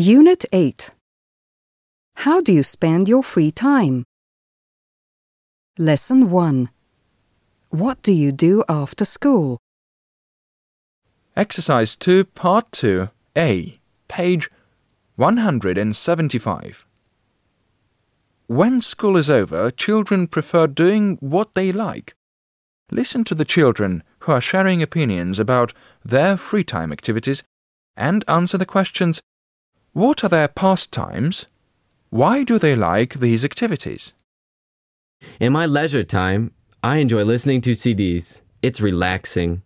Unit 8 How do you spend your free time? Lesson 1 What do you do after school? Exercise 2, Part 2, A, page 175. When school is over, children prefer doing what they like. Listen to the children who are sharing opinions about their free time activities and answer the questions What are their pastimes? Why do they like these activities? In my leisure time, I enjoy listening to CDs. It's relaxing.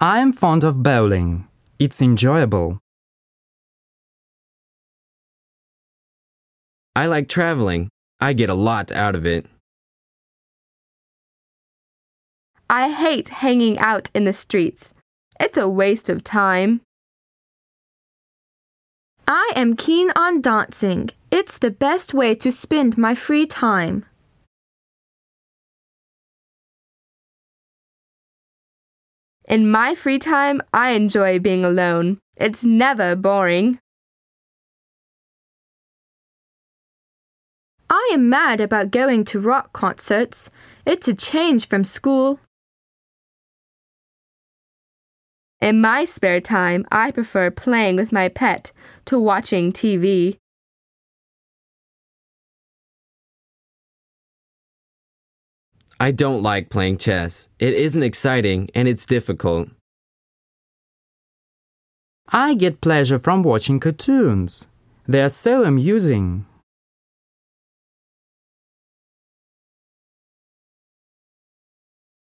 I'm fond of bowling. It's enjoyable. I like traveling. I get a lot out of it. I hate hanging out in the streets. It's a waste of time. I am keen on dancing. It's the best way to spend my free time. In my free time, I enjoy being alone. It's never boring. I am mad about going to rock concerts. It's a change from school. In my spare time, I prefer playing with my pet to watching TV. I don't like playing chess. It isn't exciting and it's difficult. I get pleasure from watching cartoons. They are so amusing.